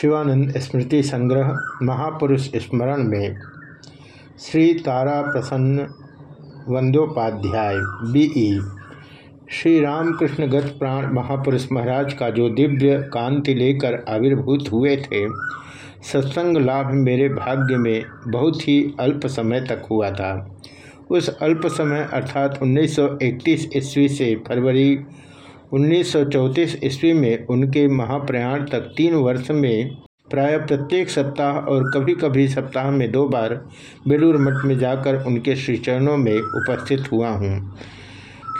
शिवानंद स्मृति संग्रह महापुरुष स्मरण में श्री तारा प्रसन्न वंदोपाध्याय बीई श्री रामकृष्ण गत प्राण महापुरुष महाराज का जो दिव्य कांति लेकर आविर्भूत हुए थे, सत्संग लाभ मेरे भाग्य में बहुत ही अल्प समय तक हुआ था। उस अल्प समय अर्थात 1931 ईस्वी से फरवरी 1934 ईस्वी में उनके महाप्रयाण तक तीन वर्ष में प्राय प्रत्येक सप्ताह और कभी कभी सप्ताह में दो बार बेलूर मठ में जाकर उनके श्री चरणों में उपस्थित हुआ हूँ।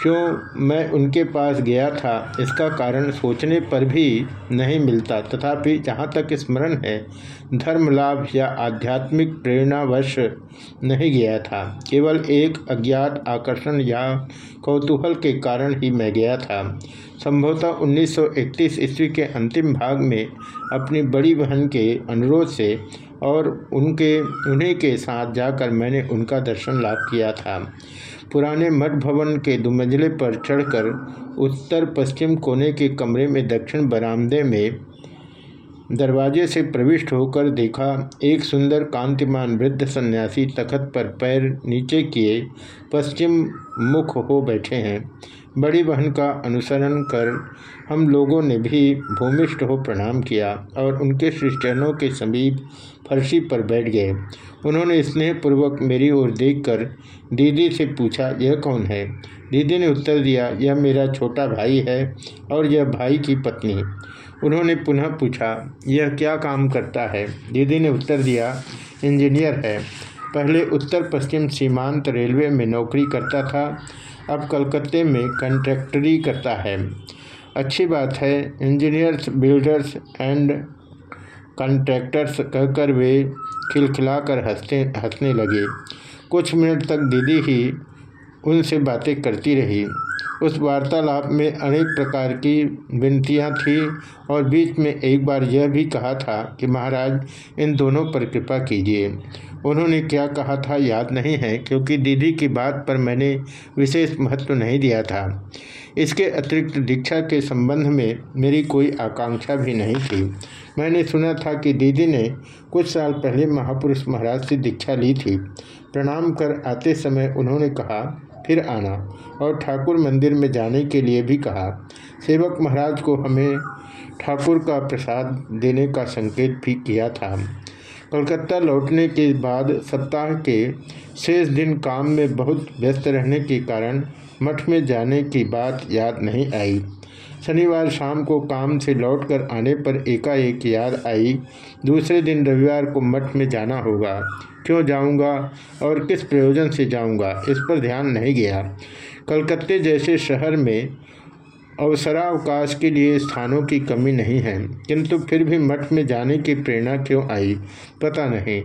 क्यों मैं उनके पास गया था, इसका कारण सोचने पर भी नहीं मिलता। तथापि जहाँ तक स्मरण है, धर्म लाभ या आध्यात्मिक प्रेरणावश नहीं गया था। केवल एक अज्ञात आकर्षण या कौतूहल के कारण ही मैं गया था। संभवतः 1931 ईस्वी के अंतिम भाग में अपनी बड़ी बहन के अनुरोध से और उनके, उन्हीं के साथ जाकर मैंने उनका दर्शन लाभ किया था। पुराने मठ भवन के दुमंजले पर चढ़कर उत्तर पश्चिम कोने के कमरे में दक्षिण बरामदे में दरवाजे से प्रविष्ट होकर देखा, एक सुंदर कांतिमान वृद्ध सन्यासी तखत पर पैर नीचे किए पश्चिम मुख हो बैठे हैं। बड़ी बहन का अनुसरण कर हम लोगों ने भी भूमिष्ठ हो प्रणाम किया और उनके श्रीचरणों के समीप फर्शी पर बैठ गए। उन्होंने स्नेहपूर्वक मेरी ओर देखकर दीदी से पूछा, यह कौन है? दीदी ने उत्तर दिया, यह मेरा छोटा भाई है और यह भाई की पत्नी। उन्होंने पुनः पूछा, यह क्या काम करता है? दीदी ने उत्तर दिया, इंजीनियर है। पहले उत्तर पश्चिम सीमांत रेलवे में नौकरी करता था अब कलकत्ते में कंट्रैक्टरी करता है। अच्छी बात है इंजीनियर्स बिल्डर्स एंड कंट्रैक्टर्स कहकर वे खिलखिलाकर हँसते, हंसने लगे। कुछ मिनट तक दीदी ही उनसे बातें करती रही। उस वार्तालाप में अनेक प्रकार की विनतियाँ थी और बीच में एक बार यह भी कहा था कि महाराज, इन दोनों पर कृपा कीजिए। उन्होंने क्या कहा था याद नहीं है, क्योंकि दीदी की बात पर मैंने विशेष महत्व नहीं दिया था। इसके अतिरिक्त दीक्षा के संबंध में मेरी कोई आकांक्षा भी नहीं थी। मैंने सुना था कि दीदी ने कुछ साल पहले महापुरुष महाराज से दीक्षा ली थी। प्रणाम कर आते समय उन्होंने कहा फिर आना और ठाकुर मंदिर में जाने के लिए भी कहा। सेवक महाराज को हमें ठाकुर का प्रसाद देने का संकेत भी किया था। कलकत्ता लौटने के बाद सप्ताह के शेष दिन काम में बहुत व्यस्त रहने के कारण मठ में जाने की बात याद नहीं आई। शनिवार शाम को काम से लौटकर आने पर एकाएक याद आई, दूसरे दिन रविवार को मठ में जाना होगा। क्यों जाऊँगा और किस प्रयोजन से जाऊँगा, इस पर ध्यान नहीं गया। कलकत्ते जैसे शहर में अवसरावकाश के लिए स्थानों की कमी नहीं है, किंतु फिर भी मठ में जाने की प्रेरणा क्यों आई, पता नहीं।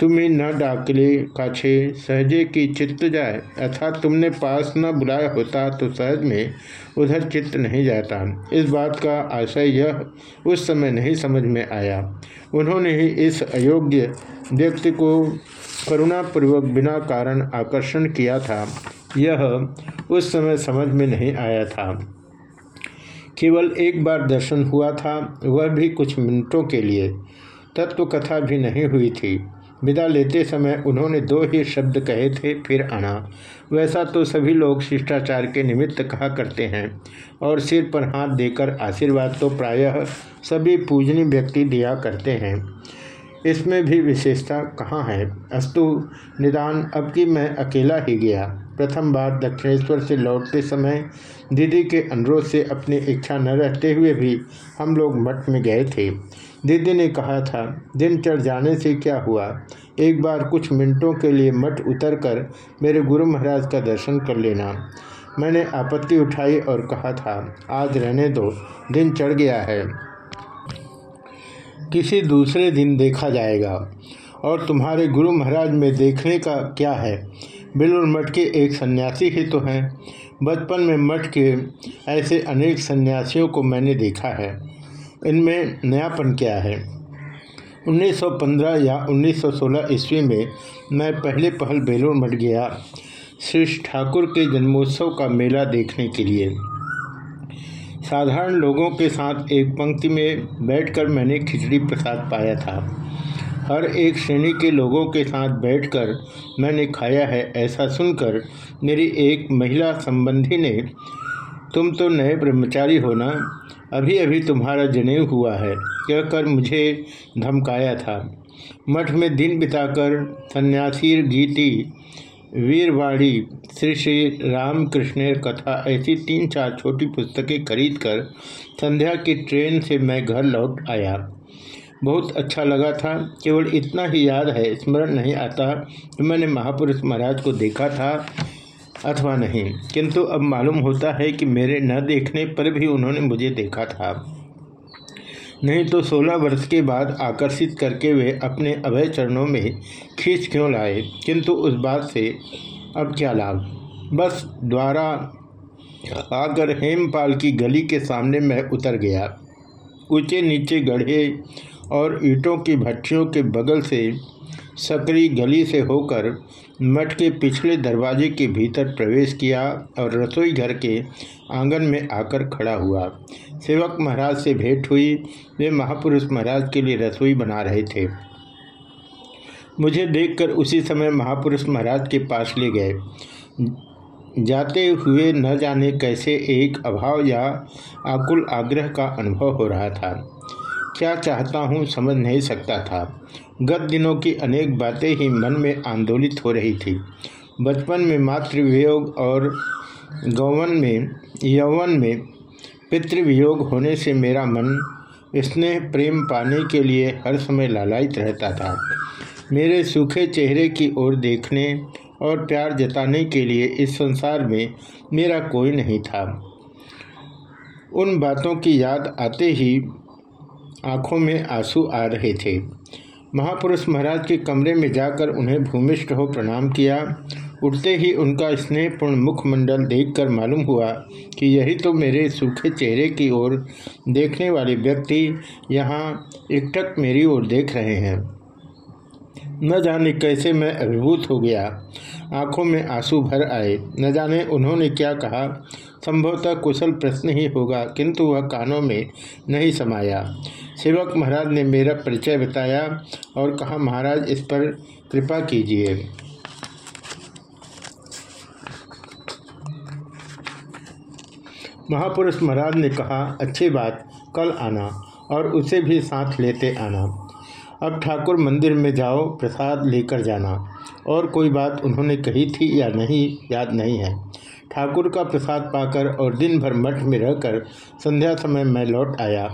तुम्हें न डाकले काछे, सहजे की चित्त जाए। अर्थात तुमने पास न बुलाया होता तो सहज में उधर चित्त नहीं जाता। इस बात का आशय यह उस समय नहीं समझ में आया। उन्होंने ही इस अयोग्य व्यक्ति को करुणापूर्वक बिना कारण आकर्षण किया था। यह उस समय समझ में नहीं आया था। केवल एक बार दर्शन हुआ था, वह भी कुछ मिनटों के लिए। तत्व कथा भी नहीं हुई थी। विदा लेते समय उन्होंने दो ही शब्द कहे थे, फिर आना। वैसा तो सभी लोग शिष्टाचार के निमित्त कहा करते हैं और सिर पर हाथ देकर आशीर्वाद तो प्रायः सभी पूजनीय व्यक्ति दिया करते हैं। इसमें भी विशेषता कहाँ है? अस्तु, निदान, अब कि मैं अकेला ही गया। प्रथम बार दक्षिणेश्वर से लौटते समय दीदी के अनुरोध से अपनी इच्छा न रहते हुए भी हम लोग मठ में गए थे। दीदी ने कहा था, दिन चढ़ जाने से क्या हुआ? एक बार कुछ मिनटों के लिए मठ उतरकर मेरे गुरु महाराज का दर्शन कर लेना। मैंने आपत्ति उठाई और कहा था, आज रहने दो, दिन चढ़ गया है। किसी दूसरे दिन देखा जाएगा। और तुम्हारे गुरु महाराज में देखने का क्या है? बिलुर मठ के एक सन्यासी ही तो हैं। बचपन में मठ के ऐसे अनेक सन्यासियों को मैंने देखा है। इनमें नयापन क्या है? 1915 या 1916 ईस्वी में मैं पहले पहल बेलूर मठ गया, श्री ठाकुर के जन्मोत्सव का मेला देखने के लिए। साधारण लोगों के साथ एक पंक्ति में बैठकर मैंने खिचड़ी प्रसाद पाया था। हर एक श्रेणी के लोगों के साथ बैठकर मैंने खाया है ऐसा सुनकर मेरी एक महिला संबंधी ने, तुम तो नए ब्रह्मचारी हो ना? अभी अभी तुम्हारा जनेऊ हुआ है, कहकर मुझे धमकाया था। मठ में दिन बिताकर सन्यासी गीति वीरवाड़ी श्री श्री रामकृष्ण कथा ऐसी तीन चार छोटी पुस्तकें खरीदकर संध्या की ट्रेन से मैं घर लौट आया। बहुत अच्छा लगा था। केवल इतना ही याद है, स्मरण नहीं आता कि मैंने महापुरुष महाराज को देखा था अथवा नहीं। किंतु अब मालूम होता है कि मेरे न देखने पर भी उन्होंने मुझे देखा था। नहीं तो सोलह वर्ष के बाद आकर्षित करके वे अपने अभय चरणों में खींच क्यों लाए? किंतु उस बात से अब क्या लाभ? बस द्वारा आकर हेमपाल की गली के सामने मैं उतर गया। ऊँचे नीचे गढ़े और ईंटों की भट्टियों के बगल से सकरी गली से होकर मठ के पिछले दरवाजे के भीतर प्रवेश किया और रसोई घर के आँगन में आकर खड़ा हुआ। सेवक महाराज से भेंट हुई। वे महापुरुष महाराज के लिए रसोई बना रहे थे। मुझे देखकर उसी समय महापुरुष महाराज के पास ले गए। जाते हुए न जाने कैसे एक अभाव या आकुल आग्रह का अनुभव हो रहा था। क्या चाहता हूँ समझ नहीं सकता था। गत दिनों की अनेक बातें ही मन में आंदोलित हो रही थी। बचपन में मातृवियोग और गौवन में, यौवन में पितृवियोग होने से मेरा मन स्नेह, प्रेम पाने के लिए हर समय लालायित रहता था। मेरे सूखे चेहरे की ओर देखने और प्यार जताने के लिए इस संसार में मेरा कोई नहीं था। उन बातों की याद आते ही आँखों में आँसू आ रहे थे। महापुरुष महाराज के कमरे में जाकर उन्हें भूमिष्ठ हो प्रणाम किया। उठते ही उनका स्नेहपूर्ण मुखमंडल देखकर मालूम हुआ कि यही तो मेरे सूखे चेहरे की ओर देखने वाले व्यक्ति यहाँ एकटक मेरी ओर देख रहे हैं। न जाने कैसे मैं अभिभूत हो गया। आँखों में आँसू भर आए। न जाने उन्होंने क्या कहा। संभवतः कुशल प्रश्न ही होगा, किंतु वह कानों में नहीं समाया। सेवक महाराज ने मेरा परिचय बताया और कहा, महाराज, इस पर कृपा कीजिए। महापुरुष महाराज ने कहा, अच्छी बात, कल आना और उसे भी साथ लेते आना। अब ठाकुर मंदिर में जाओ, प्रसाद लेकर जाना। और कोई बात उन्होंने कही थी या नहीं, याद नहीं है। ठाकुर का प्रसाद पाकर और दिन भर मठ में रहकर संध्या समय मैं लौट आया।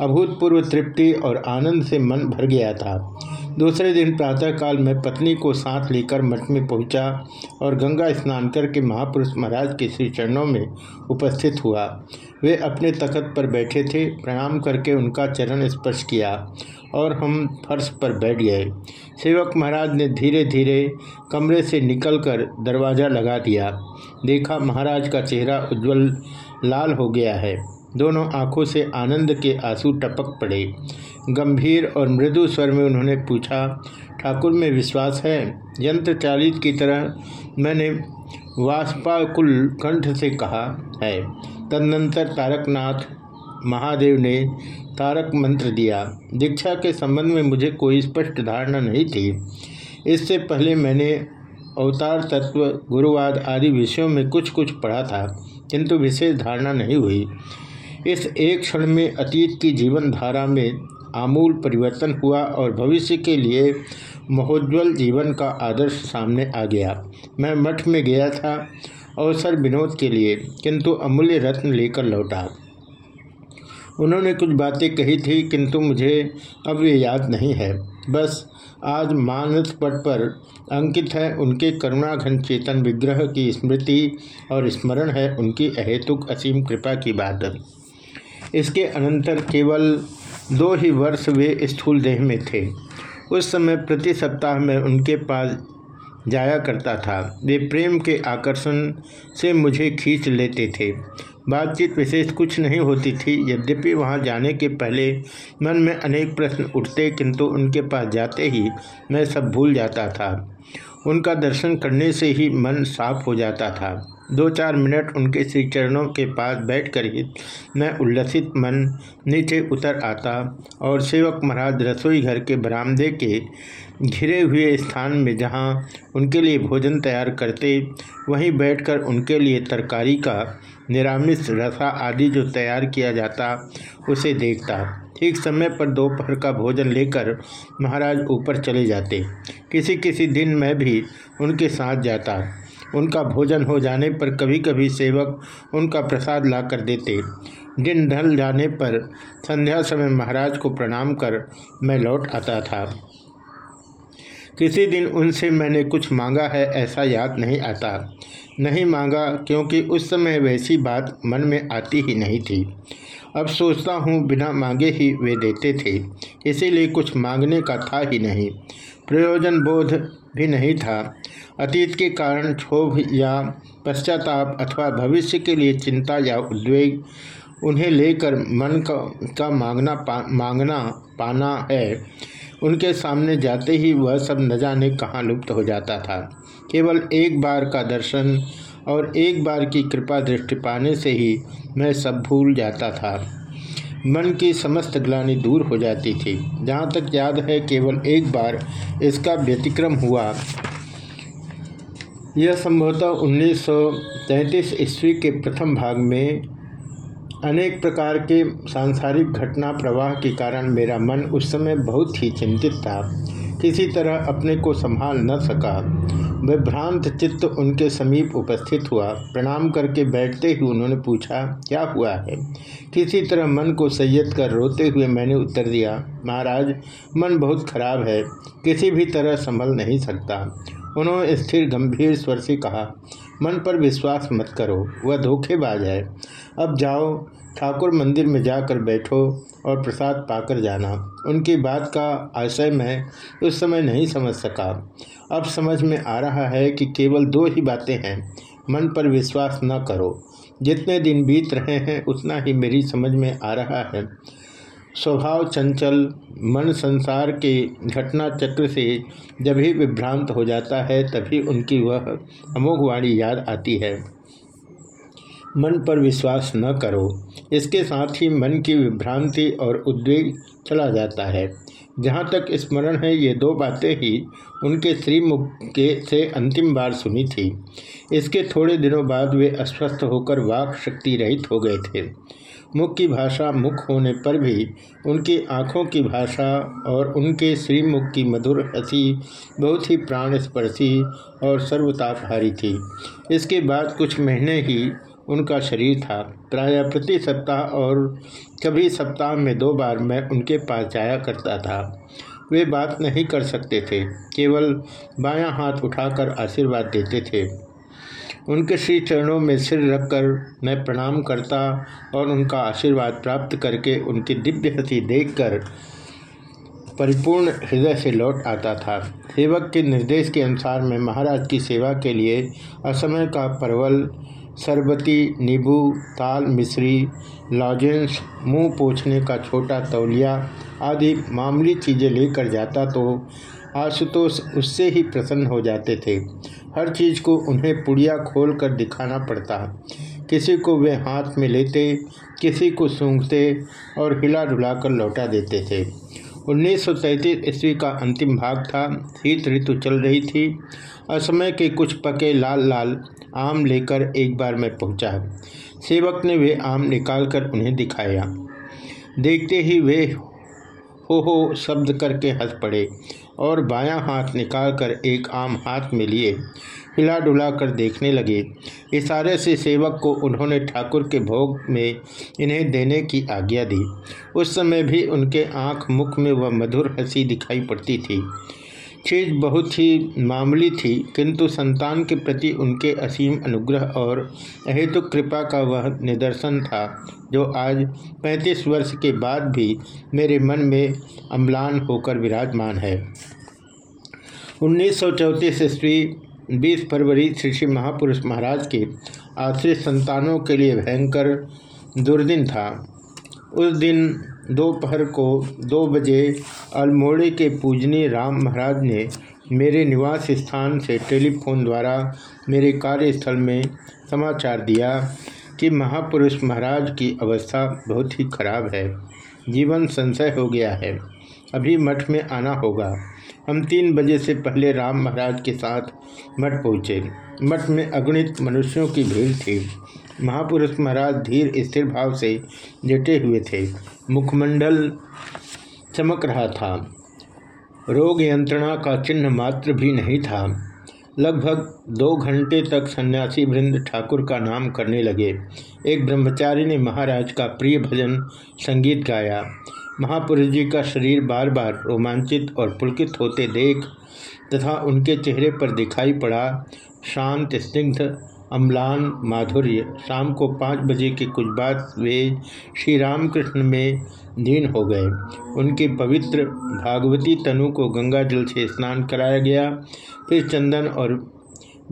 अभूतपूर्व तृप्ति और आनंद से मन भर गया था। दूसरे दिन प्रातःकाल में पत्नी को साथ लेकर मठ में पहुँचा और गंगा स्नान करके महापुरुष महाराज के श्री चरणों में उपस्थित हुआ। वे अपने तखत पर बैठे थे, प्रणाम करके उनका चरण स्पर्श किया। और हम फर्श पर बैठ गए। सेवक महाराज ने धीरे धीरे कमरे से निकलकर दरवाज़ा लगा दिया। देखा महाराज का चेहरा उज्जवल, लाल हो गया है। दोनों आँखों से आनंद के आँसू टपक पड़े। गंभीर और मृदु स्वर में उन्होंने पूछा, ठाकुर में विश्वास है? यंत्र चालित की तरह मैंने वाष्पाकुल कंठ से कहा है। तदनंतर तारकनाथ महादेव ने तारक मंत्र दिया। दीक्षा के संबंध में मुझे कोई स्पष्ट धारणा नहीं थी। इससे पहले मैंने अवतार तत्व, गुरुवाद आदि विषयों में कुछ कुछ पढ़ा था, किंतु विशेष धारणा नहीं हुई। इस एक क्षण में अतीत की जीवन धारा में आमूल परिवर्तन हुआ और भविष्य के लिए महोज्वल जीवन का आदर्श सामने आ गया। मैं मठ में गया था, अवसर विनोद के लिए, किंतु अमूल्य रत्न लेकर लौटा। उन्होंने कुछ बातें कही थी, किंतु मुझे अब ये याद नहीं है। बस, आज मानस पट पर अंकित है उनके करुणाघन चेतन विग्रह की स्मृति और स्मरण है उनकी अहेतुक असीम कृपा की बात इसके अनंतर केवल दो ही वर्ष वे स्थूल देह में थे। उस समय प्रति सप्ताह में उनके पास जाया करता था। वे प्रेम के आकर्षण से मुझे खींच लेते थे। बातचीत विशेष कुछ नहीं होती थी। यद्यपि वहाँ जाने के पहले मन में अनेक प्रश्न उठते, किंतु उनके पास जाते ही मैं सब भूल जाता था। उनका दर्शन करने से ही मन साफ़ हो जाता था। दो चार मिनट उनके श्री चरणों के पास बैठकर ही मैं उल्लसित मन नीचे उतर आता और सेवक महाराज रसोई घर के बरामदे के घिरे हुए स्थान में जहाँ उनके लिए भोजन तैयार करते, वहीं बैठकर उनके लिए तरकारी का निरामिष रसा आदि जो तैयार किया जाता, उसे देखता। ठीक समय पर दोपहर का भोजन लेकर महाराज ऊपर चले जाते। किसी किसी दिन मैं भी उनके साथ जाता। उनका भोजन हो जाने पर कभी कभी सेवक उनका प्रसाद ला कर देते। दिन ढल जाने पर संध्या समय महाराज को प्रणाम कर मैं लौट आता था। किसी दिन उनसे मैंने कुछ मांगा है ऐसा याद नहीं आता। नहीं मांगा क्योंकि उस समय वैसी बात मन में आती ही नहीं थी। अब सोचता हूँ बिना मांगे ही वे देते थे। इसीलिए कुछ मांगने का था ही नहीं। प्रयोजन बोध भी नहीं था। अतीत के कारण क्षोभ या पश्चाताप अथवा भविष्य के लिए चिंता या उद्वेग उन्हें लेकर मन का, का मांगना पा, मांगना पाना है। उनके सामने जाते ही वह सब न जाने कहाँ लुप्त हो जाता था। केवल एक बार का दर्शन और एक बार की कृपा दृष्टि पाने से ही मैं सब भूल जाता था। मन की समस्त ग्लानि दूर हो जाती थी। जहाँ तक याद है केवल एक बार इसका व्यतिक्रम हुआ। यह संभवतः 1933 ईस्वी के प्रथम भाग में अनेक प्रकार के सांसारिक घटना प्रवाह के कारण मेरा मन उस समय बहुत ही चिंतित था। किसी तरह अपने को संभाल न सका। विभ्रांत चित्त उनके समीप उपस्थित हुआ। प्रणाम करके बैठते ही उन्होंने पूछा, क्या हुआ है? किसी तरह मन को सैयद कर रोते हुए मैंने उत्तर दिया, महाराज, मन बहुत खराब है, किसी भी तरह संभल नहीं सकता। उन्होंने स्थिर गंभीर स्वर से कहा, मन पर विश्वास मत करो, वह धोखेबाज है। अब जाओ ठाकुर मंदिर में जाकर बैठो और प्रसाद पाकर जाना। उनकी बात का आशय मैं उस समय नहीं समझ सका। अब समझ में आ रहा है कि केवल दो ही बातें हैं। मन पर विश्वास न करो। जितने दिन बीत रहे हैं, उतना ही मेरी समझ में आ रहा है। स्वभाव चंचल, मन संसार के घटना चक्र से जब ही विभ्रांत हो जाता है, तभी उनकी वह अमोघ वाणी याद आती है। मन पर विश्वास न करो। इसके साथ ही मन की विभ्रांति और उद्वेग चला जाता है। जहाँ तक स्मरण है, ये दो बातें ही उनके श्रीमुख के से अंतिम बार सुनी थी। इसके थोड़े दिनों बाद वे अस्वस्थ होकर वाक शक्ति रहित हो गए थे। मुख की भाषा मुख होने पर भी उनकी आँखों की भाषा और उनके श्रीमुख की मधुर हँसी बहुत ही प्राण स्पर्शी और सर्वतापहारी थी। इसके बाद कुछ महीने ही उनका शरीर था। प्रायः प्रति सप्ताह और कभी सप्ताह में दो बार मैं उनके पास जाया करता था। वे बात नहीं कर सकते थे। केवल बायां हाथ उठाकर आशीर्वाद देते थे। उनके श्री चरणों में सिर रखकर मैं प्रणाम करता और उनका आशीर्वाद प्राप्त करके उनकी दिव्य हँसी देखकर परिपूर्ण हृदय से लौट आता था। सेवक के निर्देश के अनुसार मैं महाराज की सेवा के लिए असमय का परवल सरबती, नींबू ताल मिश्री, लॉजेंस, मुँह पोछने का छोटा तौलिया आदि मामूली चीज़ें लेकर जाता तो आशुतोष उससे ही प्रसन्न हो जाते थे। हर चीज़ को उन्हें पुड़िया खोल कर दिखाना पड़ता। किसी को वे हाथ में लेते, किसी को सूंघते और हिला डुला कर लौटा देते थे। 1933 ईस्वी का अंतिम भाग था। शीत ऋतु चल रही थी। असमय के कुछ पके लाल लाल आम लेकर एक बार मैं पहुँचा। सेवक ने वे आम निकालकर उन्हें दिखाया। देखते ही वे हो हो शब्द करके हंस पड़े और बायां हाथ निकालकर एक आम हाथ में लिए। हिला डुला कर देखने लगे। इशारे से सेवक को उन्होंने ठाकुर के भोग में इन्हें देने की आज्ञा दी। उस समय भी उनके आँख मुख में वह मधुर हँसी दिखाई पड़ती थी। चीज़ बहुत ही मामूली थी, किंतु संतान के प्रति उनके असीम अनुग्रह और अहेतु कृपा का वह निदर्शन था, जो आज 35 वर्ष के बाद भी मेरे मन में अम्लान होकर विराजमान है। उन्नीस सौ चौंतीस ईस्वी बीस फरवरी श्री श्री महापुरुष महाराज के आश्रित संतानों के लिए भयंकर दुर्दिन था। उस दिन दोपहर को दो बजे अल्मोड़े के पूजनीय राम महाराज ने मेरे निवास स्थान से टेलीफोन द्वारा मेरे कार्यस्थल में समाचार दिया कि महापुरुष महाराज की अवस्था बहुत ही खराब है। जीवन संशय हो गया है। अभी मठ में आना होगा। हम तीन बजे से पहले राम महाराज के साथ मठ पहुँचे। मठ में अगणित मनुष्यों की भीड़ थी। महापुरुष महाराज धीर स्थिर भाव से लेटे हुए थे। मुखमंडल चमक रहा था। रोग यंत्रणा का चिन्ह मात्र भी नहीं था। लगभग दो घंटे तक सन्यासी वृंद ठाकुर का नाम करने लगे। एक ब्रह्मचारी ने महाराज का प्रिय भजन संगीत गाया। महापुरुष जी का शरीर बार बार रोमांचित और पुलकित होते देख तथा उनके चेहरे पर दिखाई पड़ा शांत, स्निग्ध अम्लान माधुर्य। शाम को पाँच बजे के कुछ बाद वे श्री रामकृष्ण में दीन हो गए। उनके पवित्र भागवती तनु को गंगा जल से स्नान कराया गया। फिर चंदन और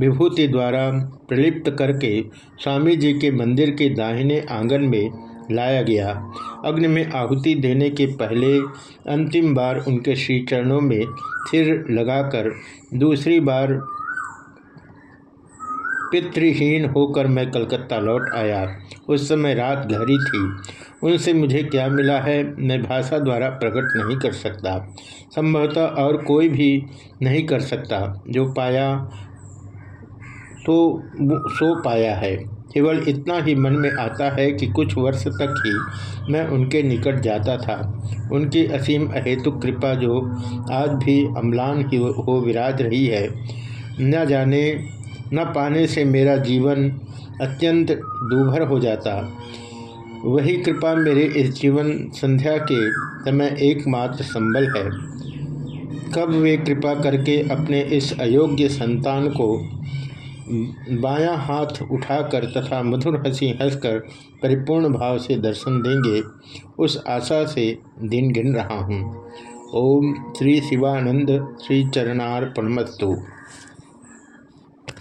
विभूति द्वारा प्रलिप्त करके स्वामी जी के मंदिर के दाहिने आँगन में लाया गया। अग्नि में आहुति देने के पहले अंतिम बार उनके श्री चरणों में सिर लगाकर दूसरी बार पितृहीन होकर मैं कलकत्ता लौट आया। उस समय रात गहरी थी। उनसे मुझे क्या मिला है, मैं भाषा द्वारा प्रकट नहीं कर सकता। संभवतः और कोई भी नहीं कर सकता। जो पाया तो सो पाया है। केवल इतना ही मन में आता है कि कुछ वर्ष तक ही मैं उनके निकट जाता था। उनकी असीम अहेतुक कृपा जो आज भी अम्लान ही, हो विराज रही है। न जाने न पाने से मेरा जीवन अत्यंत दूभर हो जाता। वही कृपा मेरे इस जीवन संध्या के समय एकमात्र संबल है। कब वे कृपा करके अपने इस अयोग्य संतान को बायां हाथ उठाकर तथा मधुर हँसी हंसकर परिपूर्ण भाव से दर्शन देंगे, उस आशा से दिन गिन रहा हूँ। ओम श्री शिवानंद श्री चरणार्पणमस्तु।